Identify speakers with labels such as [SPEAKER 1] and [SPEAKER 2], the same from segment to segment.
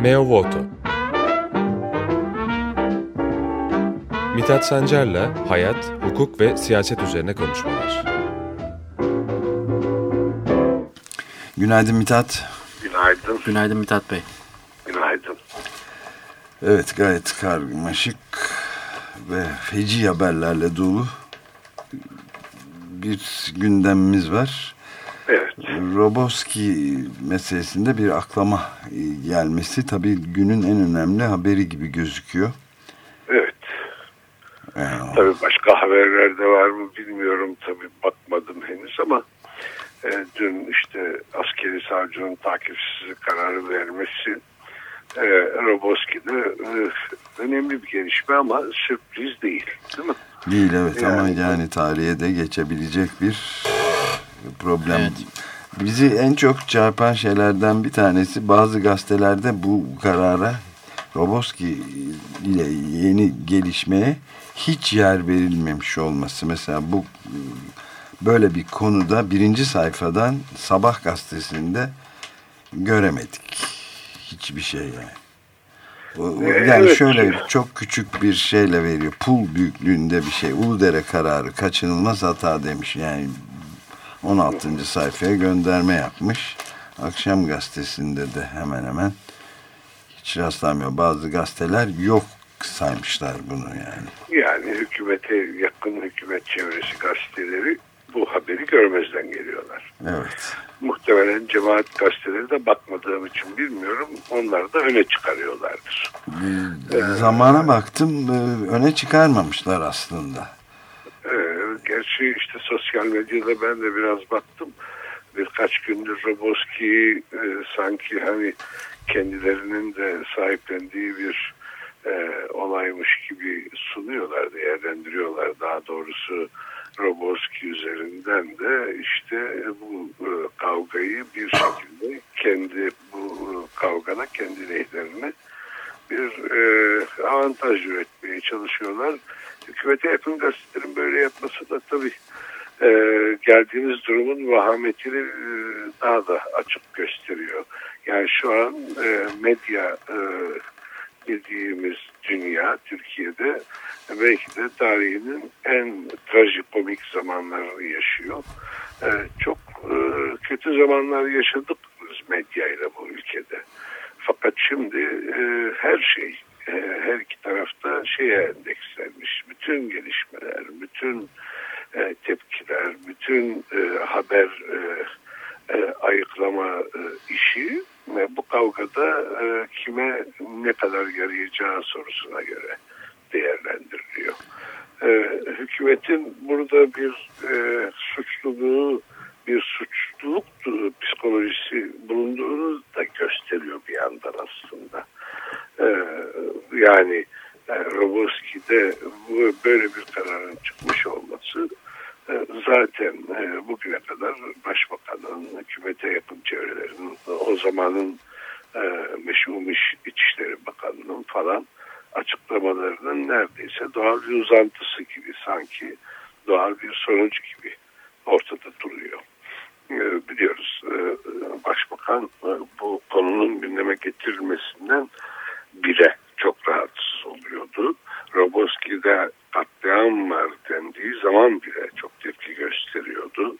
[SPEAKER 1] Meo Voto Mithat Sancar'la hayat, hukuk ve siyaset üzerine konuşmalar.
[SPEAKER 2] Günaydın Mithat.
[SPEAKER 3] Günaydın.
[SPEAKER 4] Günaydın Mithat Bey.
[SPEAKER 3] Günaydın.
[SPEAKER 2] Evet gayet karmaşık ve feci haberlerle dolu bir gündemimiz var. Roboski meselesinde bir aklama gelmesi tabii günün en önemli haberi gibi gözüküyor.
[SPEAKER 3] Evet. Yani tabii başka haberler de var mı bilmiyorum tabii bakmadım henüz ama e, dün işte askeri savcının takipsiz kararı vermesi e, Roboski'de e, önemli bir gelişme ama sürpriz değil değil mi?
[SPEAKER 2] Değil evet yani, ama yani tarihe de geçebilecek bir problem. Evet. Bizi en çok çarpan şeylerden bir tanesi bazı gazetelerde bu karara Roboski ile yeni gelişmeye hiç yer verilmemiş olması. Mesela bu böyle bir konuda birinci sayfadan Sabah gazetesinde göremedik. Hiçbir şey yani. Yani evet. şöyle çok küçük bir şeyle veriyor. Pul büyüklüğünde bir şey. Uludere kararı kaçınılmaz hata demiş. Yani 16. sayfaya gönderme yapmış. Akşam gazetesinde de hemen hemen hiç rastlamıyor. Bazı gazeteler yok saymışlar bunu yani.
[SPEAKER 3] Yani hükümete yakın hükümet çevresi gazeteleri bu haberi görmezden geliyorlar.
[SPEAKER 2] Evet.
[SPEAKER 3] Muhtemelen cemaat gazeteleri de bakmadığım için bilmiyorum. Onlar da öne çıkarıyorlardır.
[SPEAKER 2] Ee, zamana baktım e, öne çıkarmamışlar aslında.
[SPEAKER 3] Sosyal medyada ben de biraz baktım. Birkaç gündür Roboski e, sanki hani kendilerinin de sahiplendiği bir e, olaymış gibi sunuyorlar, değerlendiriyorlar. Daha doğrusu Roboski üzerinden de işte bu e, kavgayı bir şekilde kendi bu e, kavgada kendi lehlerine bir e, avantaj üretmeye çalışıyorlar. Hükümete yakın gazetelerin böyle yapması da tabii e, geldiğimiz durumun vahametini e, daha da açık gösteriyor. Yani şu an e, medya e, dediğimiz dünya Türkiye'de belki de tarihinin en trajikomik zamanlarını yaşıyor. Ee, çok e, kötü zamanlar yaşadık biz medyayla bu ülkede. Fakat şimdi e, her şey, e, her iki tarafta şeye endekslenmiş. Bütün gelişmeler, bütün e, bütün e, haber e, e, ayıklama e, işi ve bu kavgada e, kime ne kadar yarayacağı sorusuna göre değerlendiriliyor. E, hükümetin burada bir e, suçluluğu, bir suçluluk psikolojisi bulunduğunu da gösteriyor bir yandan aslında. E, yani e, Roboski'de bu, böyle bir kararın çıkmış olması e, zaten e, bugüne kadar başbakanın, hükümete yakın çevrelerin, o zamanın e, meşhur İçişleri Bakanı'nın falan açıklamalarının neredeyse doğal bir uzantısı gibi sanki doğal bir sonuç gibi ortada duruyor. Biliyoruz Başbakan bu konunun gündeme getirilmesinden bire çok rahatsız oluyordu. Roboski'de katliam var dendiği zaman bile çok tepki gösteriyordu.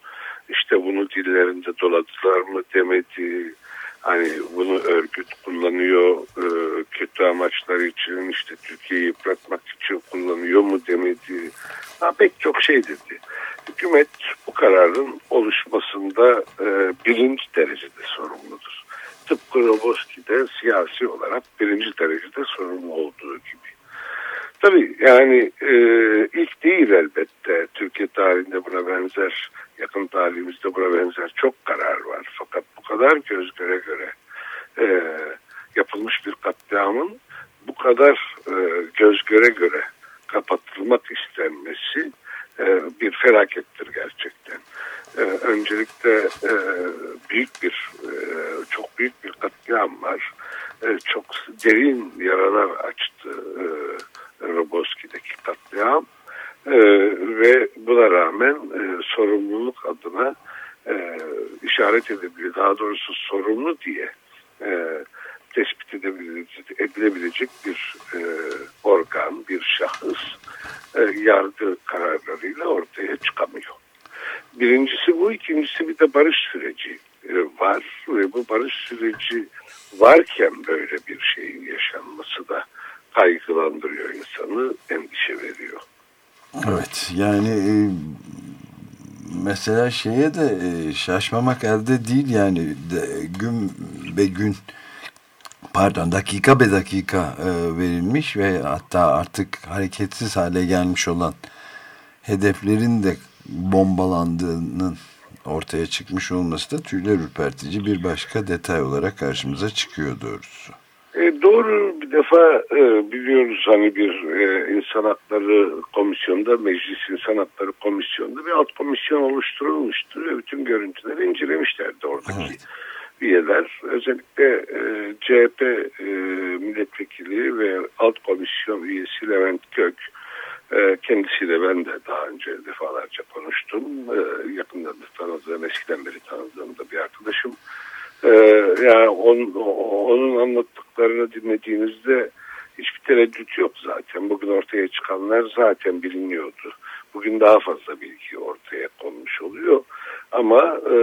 [SPEAKER 3] İşte bunu dillerinde doladılar mı demedi. Hani bunu örgüt kullanıyor e, kötü amaçlar için işte Türkiye'yi için kullanıyor mu demedi. Ha, pek çok şey dedi. Hükümet bu kararın oluşmasında e, birinci derecede sorumludur. Tıpkı Roboski'de siyasi olarak birinci derecede sorumlu olduğu gibi. Tabii yani e, ilk değil elbette. Türkiye tarihinde buna benzer, yakın tarihimizde buna benzer çok karar var. Fakat bu kadar göz göre göre e, yapılmış bir katliamın bu kadar e, göz göre göre kapatılmak istenmesi e, bir felakettir gerçekten. E, öncelikle e, büyük bir, e, çok büyük bir katliam var. E, çok derin yaralar açtı e, Rogoski'deki katliam e, ve buna rağmen e, sorumluluk adına e, işaret edebilir, daha doğrusu sorumlu diye e, tespit edilebilecek, edilebilecek bir e, organ, bir şahıs e, yargı kararlarıyla ortaya çıkamıyor. Birincisi bu, ikincisi bir de barış süreci e, var ve bu barış süreci varken böyle bir şeyin yaşanması da kaygılandırıyor insanı, endişe veriyor.
[SPEAKER 2] Evet yani e, mesela şeye de e, şaşmamak elde değil yani de, gün be gün pardon dakika be dakika e, verilmiş ve hatta artık hareketsiz hale gelmiş olan hedeflerin de bombalandığının ortaya çıkmış olması da tüyler ürpertici bir başka detay olarak karşımıza çıkıyor doğrusu.
[SPEAKER 3] E, doğru bir defa e, biliyoruz hani bir e, insan hakları komisyonunda meclis insan hakları komisyonunda bir alt komisyon oluşturulmuştu ve bütün görüntüleri incelemişlerdi oradaki evet. üyeler. Özellikle e, CHP e, milletvekili ve alt komisyon üyesi Levent Gök e, kendisiyle ben de daha önce defalarca konuştum. E, yakından da tanıdığım, eskiden beri tanıdığım da bir arkadaşım. Ee, yani on, onun anlattıklarını dinlediğinizde hiçbir tereddüt yok zaten. Bugün ortaya çıkanlar zaten biliniyordu. Bugün daha fazla bilgi ortaya konmuş oluyor. Ama e,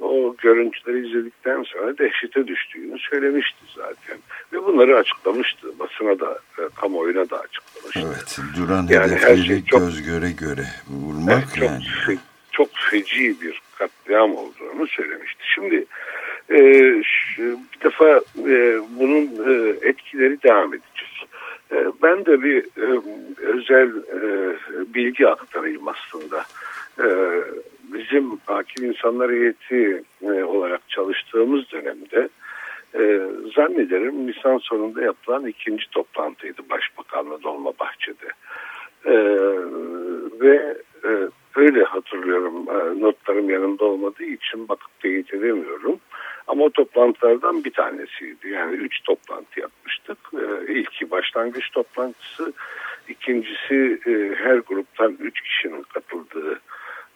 [SPEAKER 3] o görüntüleri izledikten sonra dehşete düştüğünü söylemişti zaten. Ve bunları açıklamıştı. Basına da, e, kamuoyuna da açıklamıştı.
[SPEAKER 2] Evet, duran yani hedefleri şey çok, göz göre göre vurmak
[SPEAKER 3] evet,
[SPEAKER 2] yani.
[SPEAKER 3] Çok feci bir katliam olduğunu söylemişti. Şimdi e, şu, bir defa e, bunun e, etkileri devam edecek. E, ben de bir e, özel e, bilgi aktarayım aslında. E, bizim hakim insanlar heyeti e, olarak çalıştığımız dönemde e, zannederim Nisan sonunda yapılan ikinci toplantıydı Başbakanla Dolmabahçe'de. E, ve e, öyle hatırlıyorum e, notlarım yanımda olmadığı için bakıp teyit edemiyorum. Ama o toplantılardan bir tanesiydi. Yani üç toplantı yapmıştık. Ee, ilki başlangıç toplantısı. ikincisi e, her gruptan üç kişinin katıldığı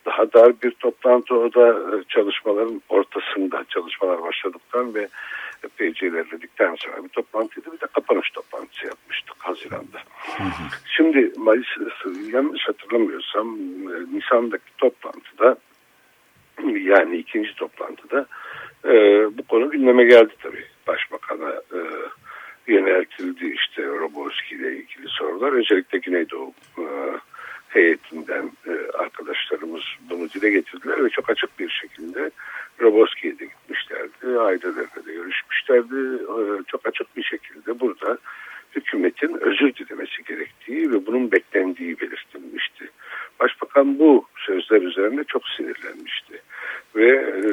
[SPEAKER 3] daha dar bir toplantı. O da e, çalışmaların ortasında çalışmalar başladıktan ve epeyce ilerledikten sonra bir toplantıydı. Bir de kapanış toplantısı yapmıştık Haziran'da. Şimdi Mayıs, yanlış hatırlamıyorsam e, Nisan'daki toplantıda yani ikinci toplantıda e, bu konu gündeme geldi tabii. Başbakan'a e, yöneltildi işte Roboski ile ilgili sorular. Özellikle Güneydoğu e, heyetinden e, arkadaşlarımız bunu dile getirdiler ve çok açık bir şekilde Roboski'ye de gitmişlerdi. Ailelerle de görüşmüşlerdi. E, çok açık bir şekilde burada hükümetin özür dilemesi gerektiği ve bunun beklendiği belirtilmişti. Başbakan bu sözler üzerine çok sinirlenmişti ve e,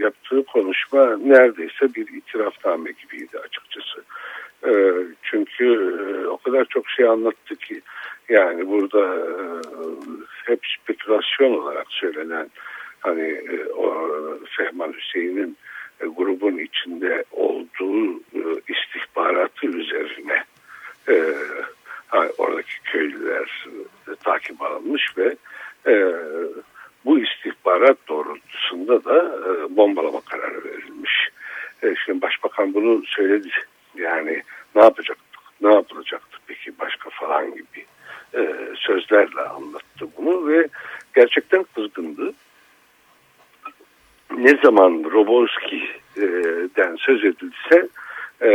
[SPEAKER 3] yaptığı konuşma neredeyse bir itirafname gibiydi açıkçası. E, çünkü e, o kadar çok şey anlattı ki yani burada e, hep spekülasyon olarak söylenen hani e, o Fehman Hüseyin'in e, grubun içinde olduğu e, istihbaratı üzerine oradaki köylüler takip alınmış ve bu istihbarat doğrultusunda da e, bombalama kararı verilmiş. E, şimdi başbakan bunu söyledi. Yani ne yapacaktık, ne yapılacaktı peki başka falan gibi e, sözlerle anlattı bunu ve gerçekten kızgındı. Ne zaman Roboski'den söz edilse e,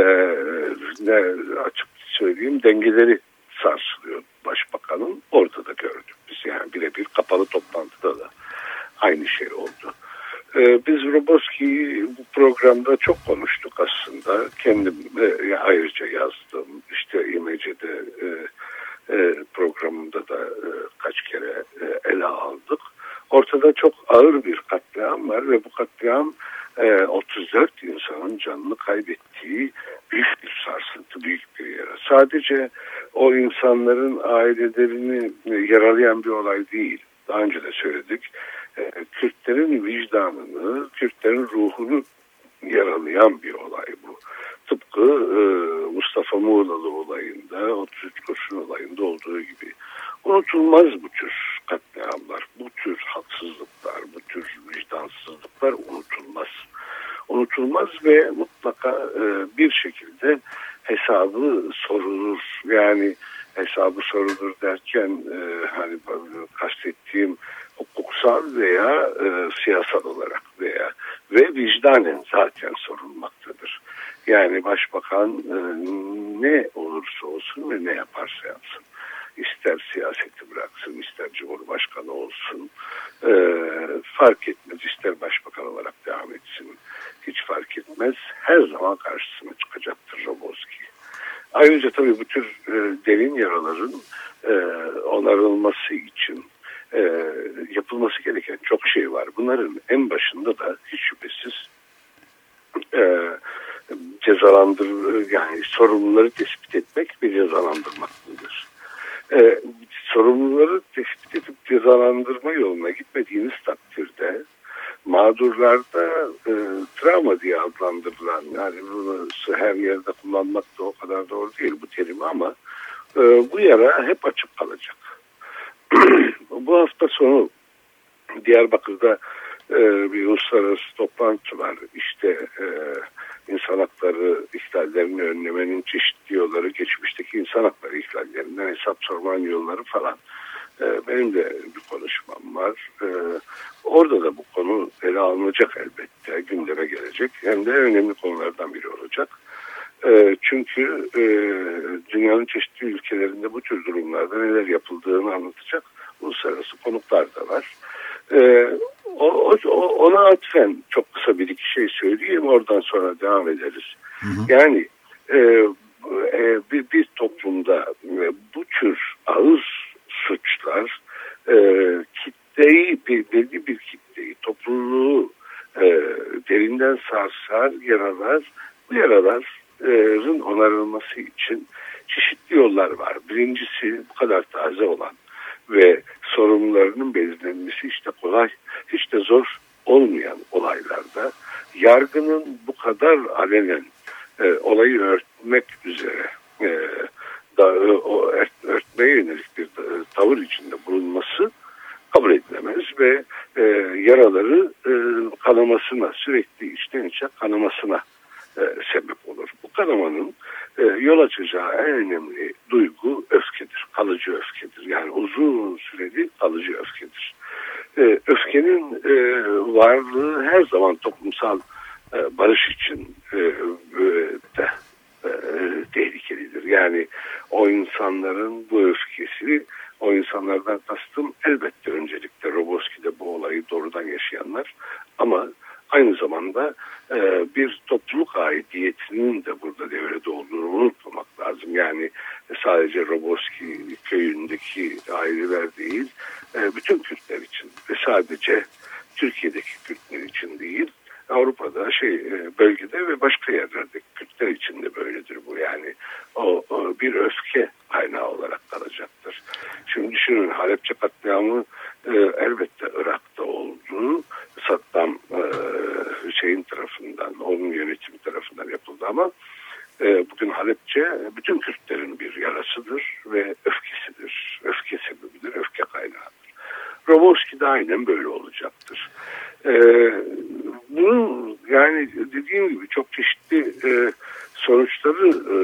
[SPEAKER 3] ne açık söyleyeyim dengeleri sarsılıyor başbakanın. Orada da gördük biz yani birebir kapalı toplantıda da aynı şey oldu. Ee, biz Roboski'yi bu programda çok konuştuk aslında. Kendim e, ayrıca yazdım. İşte İmece'de e, e, programında da e, kaç kere e, ele aldık. Ortada çok ağır bir katliam var ve bu katliam e, 34 insanın canını kaybettiği büyük bir sarsıntı, büyük bir yara. Sadece o insanların ailelerini yaralayan bir olay değil. Daha önce de söyledik. E, Kürtlerin vicdanını, Kürtlerin ruhunu yaralayan bir olay bu. Tıpkı e, Mustafa Muğlalı olayında, 33 kurşun olayında olduğu gibi. Unutulmaz bu tür katliamlar, bu tür haksızlıklar, bu tür vicdansızlıklar unutulmaz. Unutulmaz ve mutlaka e, bir şekilde hesabı sorulur. Yani hesabı sorulur derken e, hani kastettiğim hukuksal veya e, siyasal olarak veya ve vicdanen zaten sorulmaktadır. Yani başbakan e, ne olursa olsun ve ne yaparsa yapsın. İster siyaseti bıraksın, ister cumhurbaşkanı olsun. E, fark etmez, ister başbakan olarak devam etsin. Hiç fark etmez. Her zaman karşısına. Ayrıca tabii bu tür e, derin yaraların e, onarılması için e, yapılması gereken çok şey var. Bunların en başında da hiç şüphesiz e, cezalandır yani sorumluları tespit etmek ve cezalandırmaktır. E, sorumluları tespit edip cezalandırma yoluna gitmediğiniz takdirde mağdurlarda travma diye adlandırılan yani bunu her yerde kullanmak da o kadar doğru değil bu terimi ama e, bu yara hep açık kalacak. bu hafta sonu Diyarbakır'da e, bir uluslararası toplantı var. İşte e, insan hakları ihlallerini önlemenin çeşitli yolları, geçmişteki insan hakları ihlallerinden hesap sormanın yolları falan. E, benim de bir konuşmam var. E, orada da bu konu ele alınacak elbette, gündeme gelecek. Hem de önemli konulardan biri olacak. E, çünkü e, dünyanın çeşitli ülkelerinde bu tür durumlarda neler yapıldığını anlatacak uluslararası konuklar da var. E, o, o, ona atfen çok kısa bir iki şey söyleyeyim oradan sonra devam ederiz. Hı hı. Yani e, e, bir, bir toplumda bu tür ağır suçlar e, kitleyi bir, belli bir kitleyi topluluğu e, derinden sarsar yaralar bu yaraların onarılması için çeşitli yollar var. Birincisi bu kadar taze olan ve sorumlularının belirlenmesi işte kolay, hiç de zor olmayan olaylarda yargının bu kadar alenen e, olayı örtmek üzere e, da, o ört, örtmeye yönelik bir e, tavır içinde bulunması kabul edilemez ve e, yaraları e, kanamasına sürekli içten içe kanamasına e, sebep olur. Bu kanamanın e, yol açacağı en önemli duygu öfkedir. Kalıcı öfkedir. Yani uzun süreli kalıcı öfkedir. E, öfkenin e, varlığı her zaman toplumsal e, barış için e, e, de e, tehlikelidir. Yani o insanların bu öfkesi o insanlardan kastım elbette öncelikle Roboski'de bu olayı doğrudan yaşayanlar ama aynı zamanda e, bir topluluk aidiyetinin de burada devrede olduğunu unutmamak lazım. Yani sadece Roboski köyündeki aileler değil, e, bütün Kürtler için ve sadece Türkiye'deki Kürtler için değil, Avrupa'da şey e, bölgede ve başka yerlerde Kürtler için de böyledir bu yani o, o bir öfke kaynağı olarak kalacaktır. Şimdi düşünün Halepçe katliamı e, elbette Irak'ta oldu. Saddam e, Hüseyin tarafından, onun yönetimi tarafından yapıldı ama e, bugün Halepçe bütün Kürtlerin bir yarasıdır ve öfkesidir. Öfke sebebidir, öfke kaynağıdır. Roboski de aynen böyle olacaktır. E, bunun yani dediğim gibi çok çeşitli e, sonuçları e,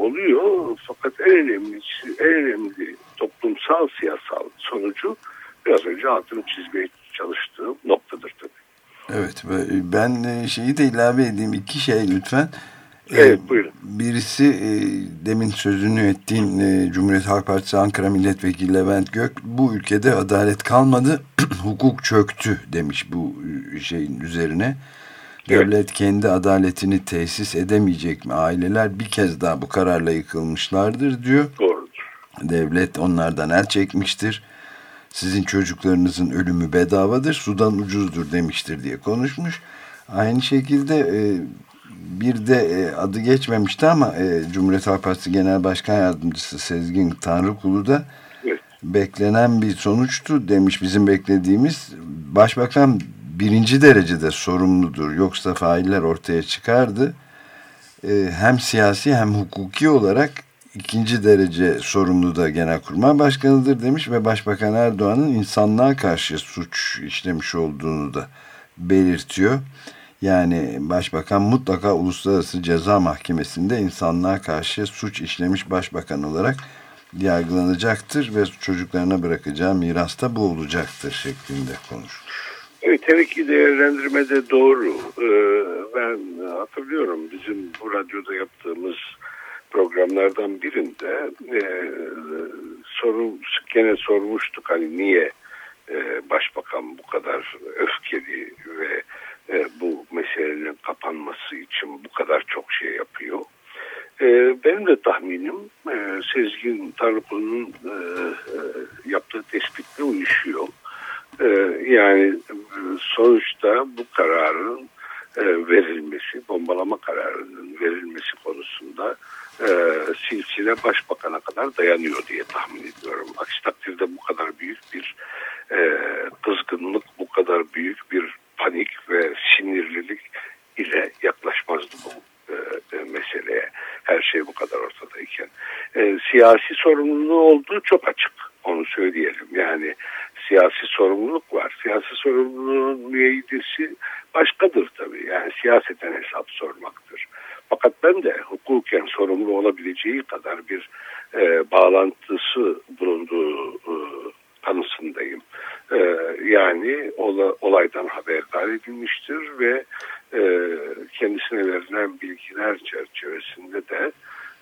[SPEAKER 3] oluyor. Fakat en önemlisi, en önemli toplumsal siyasal sonucu biraz önce altını çizmeye çalıştığım noktadır tabii.
[SPEAKER 2] Evet ben şeyi de ilave edeyim iki şey lütfen.
[SPEAKER 3] Evet buyurun.
[SPEAKER 2] Birisi e, demin sözünü ettiğin e, Cumhuriyet Halk Partisi Ankara Milletvekili Levent Gök bu ülkede adalet kalmadı hukuk çöktü demiş bu şeyin üzerine. Devlet evet. kendi adaletini tesis edemeyecek mi? Aileler bir kez daha bu kararla yıkılmışlardır diyor.
[SPEAKER 3] Doğrudur.
[SPEAKER 2] Devlet onlardan el çekmiştir. Sizin çocuklarınızın ölümü bedavadır, sudan ucuzdur demiştir diye konuşmuş. Aynı şekilde e, bir de e, adı geçmemişti ama e, Cumhuriyet Halk Partisi Genel Başkan Yardımcısı Sezgin Tanrıkulu da beklenen bir sonuçtu demiş bizim beklediğimiz. Başbakan birinci derecede sorumludur. Yoksa failler ortaya çıkardı. Ee, hem siyasi hem hukuki olarak ikinci derece sorumlu da Genelkurmay Başkanı'dır demiş ve Başbakan Erdoğan'ın insanlığa karşı suç işlemiş olduğunu da belirtiyor. Yani Başbakan mutlaka Uluslararası Ceza Mahkemesi'nde insanlığa karşı suç işlemiş başbakan olarak yargılanacaktır ve çocuklarına bırakacağı mirasta bu olacaktır şeklinde konuşmuş.
[SPEAKER 3] Evet tabii ki değerlendirme de doğru. Ee, ben hatırlıyorum bizim bu radyoda yaptığımız programlardan birinde e, soru gene sormuştuk hani niye e, başbakan bu kadar öfkeli ve e, bu meselenin kapanması için bu kadar çok şey yapıyor. E, benim de tahminim e, Sezgin Tanrıkulu'nun e, e, yaptığı tespitle uyuşuyor. E, yani sonuçta bu kararın e, verilmesi, bombalama kararının verilmesi konusunda e, silsile başbakana kadar dayanıyor diye tahmin ediyorum. Aksi takdirde bu kadar büyük bir e, kızgınlık, bu kadar büyük bir panik ve sinirlilik ile yaklaşmazdı bu e, e, meseleye. Her şey bu kadar ortadayken. E, siyasi sorumluluğu olduğu çok açık. Onu söyleyelim. Yani siyasi sorumluluk var. Siyasi sorumluluğun müeyyidesi başkadır tabii. Yani siyaseten hesap sormaktır. Fakat ben de hukuken sorumlu olabileceği kadar bir e, bağlantısı bulunduğu e, kanısındayım. E, yani ola, haberdar edilmiştir ve e, kendisine verilen bilgiler çerçevesinde de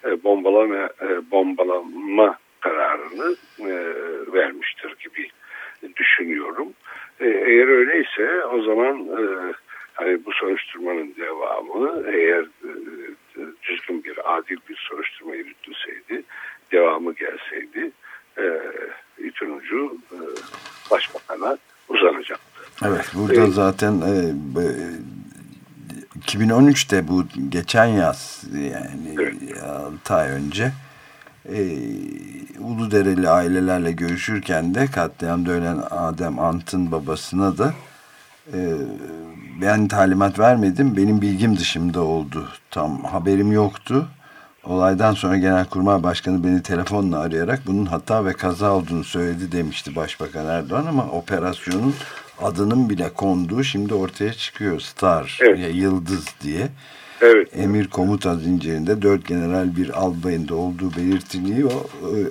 [SPEAKER 3] e, bombalama, e, bombalama kararını e, vermiştir gibi düşünüyorum. E, eğer öyleyse o zaman e, hani bu soruşturmanın devamı eğer e, düzgün bir adil bir soruşturma yürütülseydi devamı gelseydi e, ucu e, başbakana uzanacaktı.
[SPEAKER 2] Evet burada evet. zaten e, 2013'te bu geçen yaz yani evet. 6 ay önce e, Uludereli ailelerle görüşürken de katliamda ölen Adem Ant'ın babasına da e, ben talimat vermedim. Benim bilgim dışımda oldu. Tam haberim yoktu. Olaydan sonra Genelkurmay Başkanı beni telefonla arayarak bunun hata ve kaza olduğunu söyledi demişti Başbakan Erdoğan ama operasyonun adının bile konduğu şimdi ortaya çıkıyor. Star, evet. ya Yıldız diye. Evet. Emir komuta zincirinde dört general bir albayında olduğu belirtiliyor.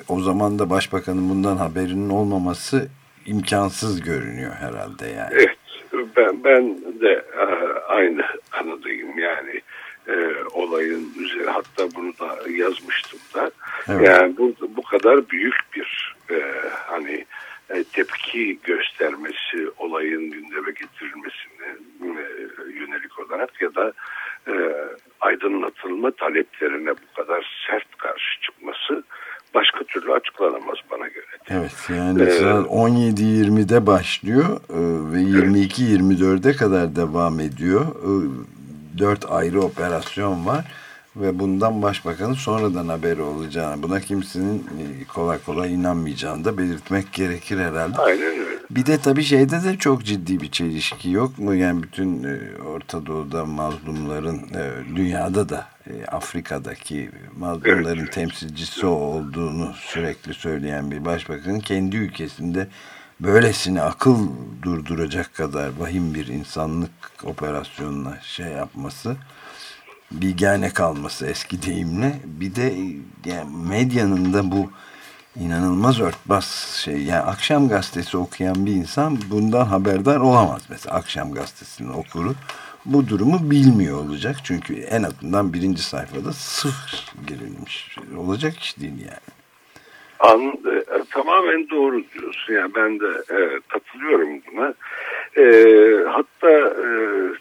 [SPEAKER 2] O zaman da başbakanın bundan haberinin olmaması imkansız görünüyor herhalde yani.
[SPEAKER 3] Evet. Ben, ben de e, aynı kanadayım yani e, olayın üzeri hatta bunu da yazmıştım da evet. yani bu, bu kadar büyük bir e, hani e, tepki göstermesi olayın gündeme getirilmesine e, yönelik olarak ya da e, aydınlatılma taleplerine bu kadar sert karşı çıkması başka türlü açıklanamaz bana göre.
[SPEAKER 2] Evet yani ee, saat 17.20'de başlıyor ve 22-24'e kadar devam ediyor. Dört ayrı operasyon var ve bundan başbakanın sonradan haberi olacağını, buna kimsenin e, kolay kolay inanmayacağını da belirtmek gerekir herhalde.
[SPEAKER 3] Aynen öyle.
[SPEAKER 2] Bir de tabii şeyde de çok ciddi bir çelişki yok mu? Yani bütün e, Orta Doğu'da mazlumların, e, dünyada da Afrika'daki mazlumların evet. temsilcisi olduğunu sürekli söyleyen bir başbakanın kendi ülkesinde böylesine akıl durduracak kadar vahim bir insanlık operasyonuna şey yapması bilgane kalması eski deyimle bir de yani medyanın da bu inanılmaz örtbas şey yani akşam gazetesi okuyan bir insan bundan haberdar olamaz mesela akşam gazetesini okuru bu durumu bilmiyor olacak çünkü en azından birinci sayfada sıfır girilmiş olacak iş değil yani.
[SPEAKER 3] An, e, tamamen doğru diyorsun. Yani ben de e, katılıyorum buna. E, hatta e,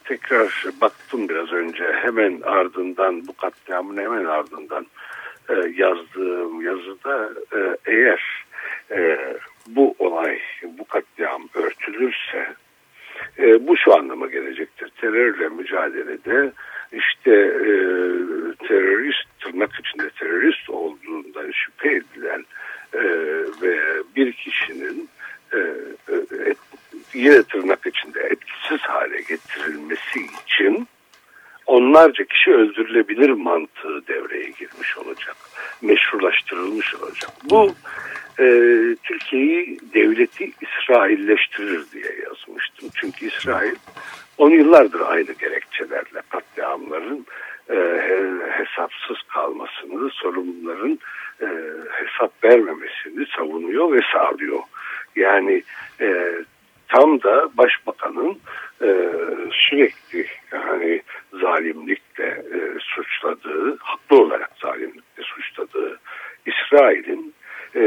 [SPEAKER 3] tekrar baktım biraz önce hemen ardından bu katliamın hemen ardından e, yazdığım yazıda e, eğer e, bu olay bu katliam örtülürse e, bu şu anlama gelecektir. Terörle mücadelede işte e, terörist tırnak içinde terörist olduğundan şüphe edilen e, ve bir kişinin e, e, yine tırnak içinde etkisiz hale getirilmesi için onlarca kişi öldürülebilir mantığı devreye girmiş olacak. Meşrulaştırılmış olacak. Bu e, Türkiye'yi devleti İsrailleştirir diye yazmıştım. Çünkü İsrail on yıllardır aynı gerekçelerle katliamların e, hesapsız kalmasını, sorumluların e, hesap vermemesini savunuyor ve sağlıyor. Yani e, tam da başbakanın e, sürekli yani zalimlikle e, suçladığı, haklı olarak zalimlikle suçladığı İsrail'in e,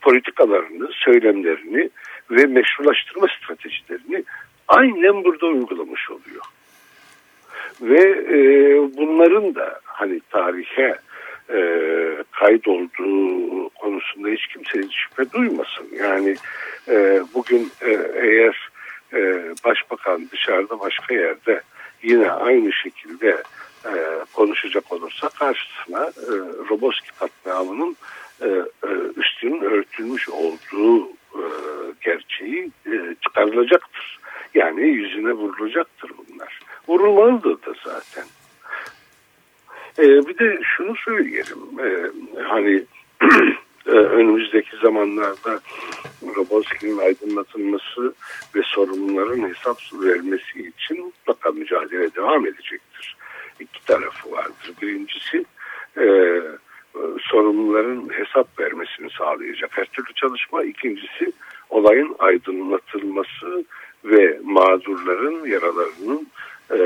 [SPEAKER 3] politikalarını, söylemlerini ve meşrulaştırma stratejilerini aynen burada uygulamış oluyor. Ve e, bunların da hani tarihe e, kaydolduğu konusunda hiç kimse şüphe duymasın. Yani e, bugün e, eğer e, başbakan dışarıda başka yerde yine aynı şekilde e, konuşacak olursa karşısına e, Roboski katliamının e, e, üstünün örtülmüş olduğu e, gerçeği e, çıkarılacaktır. Yani yüzüne vurulacaktır bunlar. Vurulmalıdır da zaten. E, bir de şunu söyleyelim. E, hani e, önümüzdeki zamanlarda Roboski'nin aydınlatılması ve sorunların hesap verilmesi için mutlaka mücadele devam edecektir. İki tarafı vardır. Birincisi e, sorumluların hesap vermesini sağlayacak her türlü çalışma. İkincisi olayın aydınlatılması ve mağdurların yaralarının e,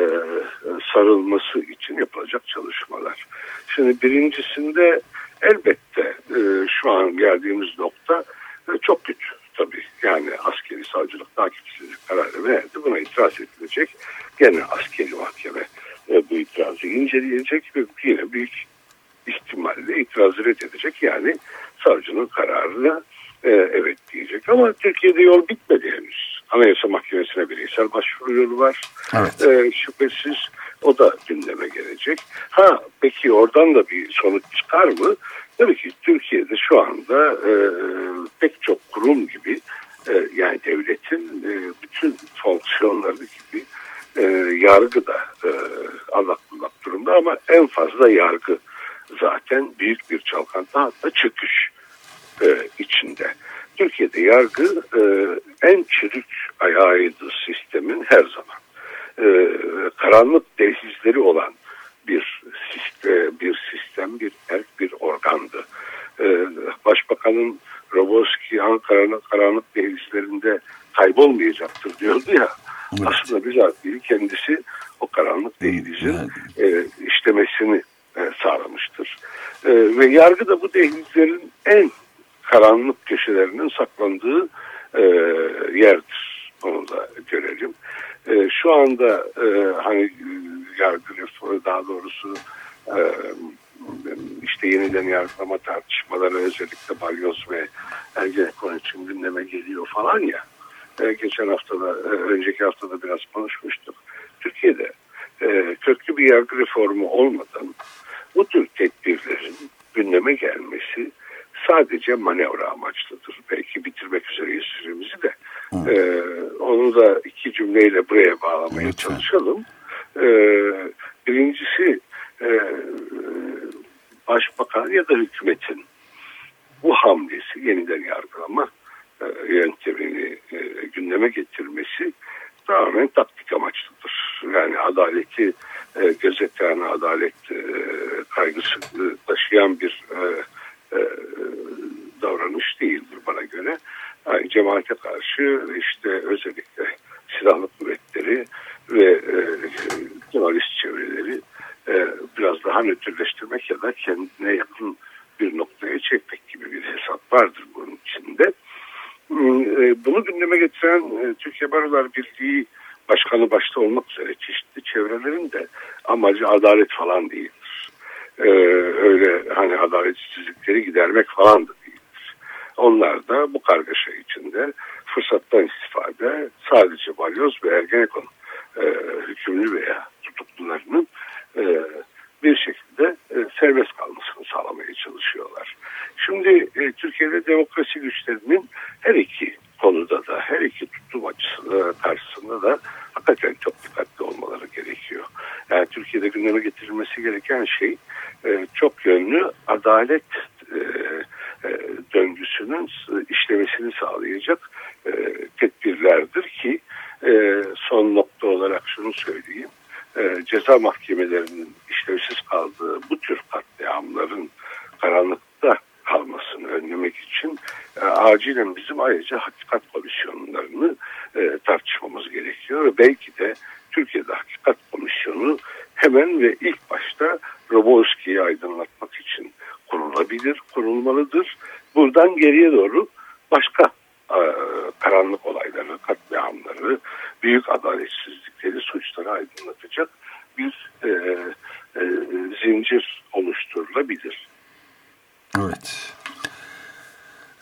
[SPEAKER 3] sarılması için yapılacak çalışmalar. Şimdi birincisinde elbette e, şu an geldiğimiz nokta e, çok kötü tabii. Yani askeri savcılık takipsizlik kararı verdi. Buna itiraz edilecek. Gene askeri mahkeme e, bu itirazı inceleyecek ve yine büyük ihtimalle itirazı reddedecek. Yani savcının kararına e, evet diyecek. Ama Türkiye'de yol bitmedi henüz. Anayasa Mahkemesi'ne bireysel başvuru yolu var. Evet. E, şüphesiz o da gündeme gelecek. Ha peki oradan da bir sonuç çıkar mı? Tabii ki Türkiye'de şu anda e, pek çok kurum gibi e, yani devletin e, bütün fonksiyonları gibi e, yargı da e, allak bullak durumda ama en fazla yargı zaten büyük bir çalkantı hatta çöküş e, içinde. Türkiye'de yargı e, en çürük ayağıydı sistemin her zaman. E, karanlık dehlizleri olan bir sistem, bir sistem, bir erk, bir organdı. E, Başbakanın Roboski Ankara'nın karanlık dehlizlerinde kaybolmayacaktır diyordu ya. Evet. Aslında bizatihi kendisi o karanlık dehlizin e, işlemesini e, sağlamıştır. E, ve yargı da bu dehlizlerin en karanlık köşelerinin saklandığı e, yerdir. Onu da görelim. E, şu anda e, hani yargı reformu daha doğrusu e, işte yeniden yargılama tartışmaları özellikle balyoz ve Ergenekon için gündeme geliyor falan ya. E, geçen haftada, e, önceki haftada biraz konuşmuştuk. Türkiye'de e, köklü bir yargı reformu olmadan bu tür tedbirlerin gündeme gelmesi sadece manevra amaçlıdır. Belki bitirmek üzereyiz süremizi de. Ee, onu da iki cümleyle buraya bağlamaya Lütfen. çalışalım. Ee, birincisi e, başbakan ya da hükümetin bu hamlesi yeniden yargılama e, yöntemini e, gündeme getirmesi tamamen taktik amaçlıdır. Yani adaleti e, gözeten, adalet e, kaygısı taşıyan bir e, e, davranış değildir bana göre. Yani cemaate karşı işte özellikle silahlı kuvvetleri ve e, Kemalist çevreleri e, biraz daha nötrleştirmek ya da kendine yakın bir noktaya çekmek gibi bir hesap vardır bunun içinde. E, bunu gündeme getiren e, Türkiye Barolar Birliği Başkanı başta olmak üzere çeşitli çevrelerin de amacı adalet falan değildir. E, öyle hani adaletsizlikleri gidermek falan da değildir. Onlar da bu kargaşa içinde fırsattan istifade sadece balyoz ve Ergenekon e, hükümlü veya tutuklularının e, bir şekilde e, serbest kalmasını sağlamaya çalışıyorlar. Şimdi e, Türkiye'de demokrasi güçlerinin her iki konuda da her iki tutum açısında karşısında da hakikaten çok dikkatli olmaları gerekiyor. Yani Türkiye'de gündeme getirilmesi gereken şey e, çok yönlü adalet e, e, döngüsünün işlemesini sağlayacak tedbirlerdir ki son nokta olarak şunu söyleyeyim. Ceza mahkemelerinin işlevsiz kaldığı bu tür katliamların karanlıkta kalmasını önlemek için e, acilen bizim ayrıca hakikat komisyonlarını e, belki de Türkiye'de Hakikat Komisyonu hemen ve ilk başta Roboski'yi aydınlatmak için kurulabilir, kurulmalıdır. Buradan geriye doğru başka e, karanlık olayları, katliamları, büyük adaletsizlikleri, suçları aydınlatacak bir e, e, zincir oluşturulabilir.
[SPEAKER 2] Evet.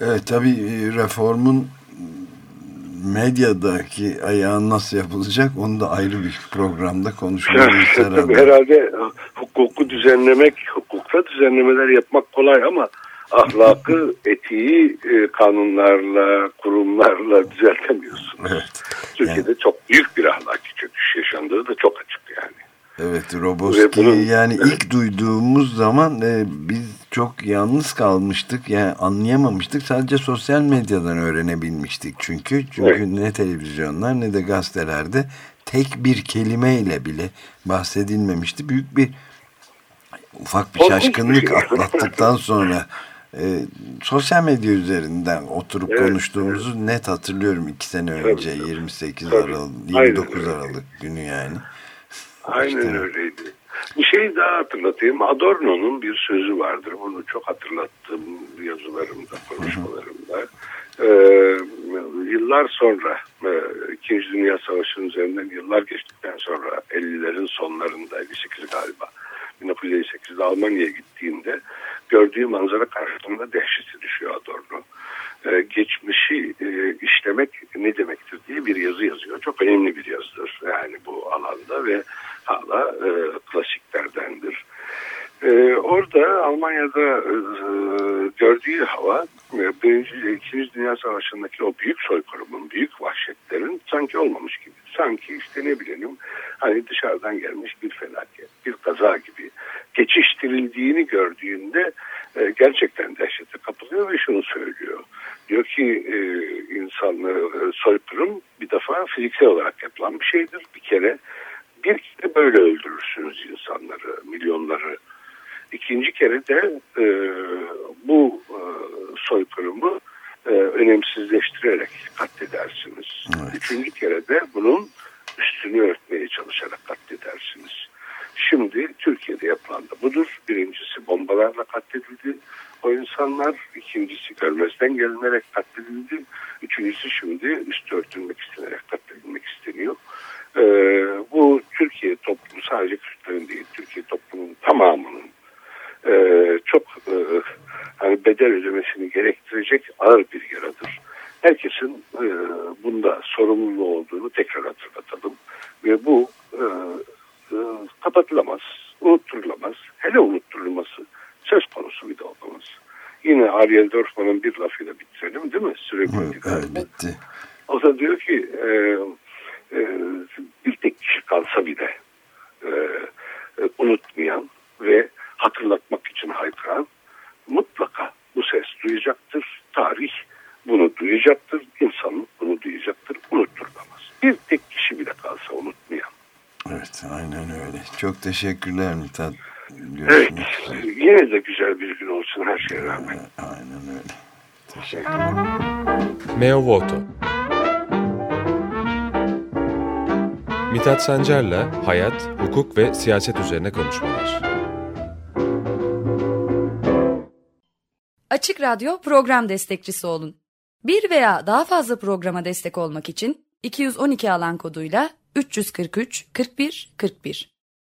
[SPEAKER 2] Evet tabii reformun medyadaki ayağın nasıl yapılacak onu da ayrı bir programda konuşmalıyız
[SPEAKER 3] herhalde. herhalde hukuku düzenlemek, hukukta düzenlemeler yapmak kolay ama ahlakı, etiği e, kanunlarla, kurumlarla düzeltemiyorsun.
[SPEAKER 2] Evet.
[SPEAKER 3] Türkiye'de yani. çok büyük bir ahlaki çöküş yaşandığı da çok açık yani.
[SPEAKER 2] Evet Roboski bunun, yani evet. ilk duyduğumuz zaman e, biz çok yalnız kalmıştık yani anlayamamıştık sadece sosyal medyadan öğrenebilmiştik çünkü çünkü evet. ne televizyonlar ne de gazetelerde tek bir kelimeyle bile bahsedilmemişti büyük bir ufak bir şaşkınlık şey. atlattıktan sonra e, sosyal medya üzerinden oturup evet, konuştuğumuzu evet. net hatırlıyorum iki sene önce tabii, 28 tabii. Aralık 29 Aynen. Aralık günü yani.
[SPEAKER 3] Aynen işte. öyleydi. Bir şey daha hatırlatayım. Adorno'nun bir sözü vardır. Bunu çok hatırlattım yazılarımda, konuşmalarımda. Ee, yıllar sonra, e, İkinci Dünya Savaşı'nın üzerinden yıllar geçtikten sonra 50'lerin sonlarında, 58 galiba, 1958'de Almanya'ya gittiğinde gördüğü manzara karşısında dehşeti düşüyor Adorno. Ee, geçmişi e, işlemek ne demektir diye bir yazı yazıyor. Çok önemli bir yazıdır yani bu alanda ve hala e, klasiklerdendir. E, orada Almanya'da e, gördüğü hava e, Birinci, İkinci Dünya Savaşı'ndaki o büyük soykırımın, büyük vahşetlerin sanki olmamış gibi. Sanki işte ne bilelim hani dışarıdan gelmiş bir felaket, bir kaza gibi geçiştirildiğini gördüğünde e, gerçekten dehşete kapılıyor ve şunu söylüyor. Diyor ki e, insanlı e, soykırım bir defa fiziksel olarak yapılan bir şeydir. Bir kere bir kere böyle öldürürsünüz insanları, milyonları. İkinci kere de e, bu e, soykırımı önemsizleştirerek katledersiniz. Evet. Üçüncü kere de bunun üstünü örtmeye çalışarak katledersiniz. Şimdi Türkiye'de yapılan da budur. Birincisi bombalarla katledildi o insanlar. ikincisi görmezden gelinerek. Üçüncüsü şimdi üstü örtülmek istenerek katledilmek isteniyor. Ee, bu Türkiye toplumu sadece Kürtlerin değil, Türkiye toplumunun tamamının e, çok e, hani bedel ödemesini gerektirecek ağır bir yaradır. Herkesin e, bunda sorumlu olduğunu tekrar hatırlatalım. Ve bu e, e, kapatılamaz, unutturulamaz. Hele unutturulması söz konusu bir de olamaz. Yine Ariel Dorfman'ın bir lafıyla bitirelim değil mi? Süre bitti.
[SPEAKER 2] Evet, bitti.
[SPEAKER 3] O da diyor ki e, e, bir tek kişi kalsa bile e, e, unutmayan ve hatırlatmak için haykıran mutlaka bu ses duyacaktır. Tarih bunu duyacaktır. İnsanlık bunu duyacaktır. Unutturulamaz. Bir tek kişi bile kalsa unutmayan.
[SPEAKER 2] Evet aynen öyle. Çok teşekkürler Mithat.
[SPEAKER 3] Evet. Yine de güzel bir gün olsun her şeye rağmen.
[SPEAKER 2] Aynen öyle. Teşekkürler.
[SPEAKER 1] Meo Voto Mithat Sancar'la hayat, hukuk ve siyaset üzerine konuşmalar.
[SPEAKER 4] Açık Radyo program destekçisi olun. Bir veya daha fazla programa destek olmak için 212 alan koduyla 343 41 41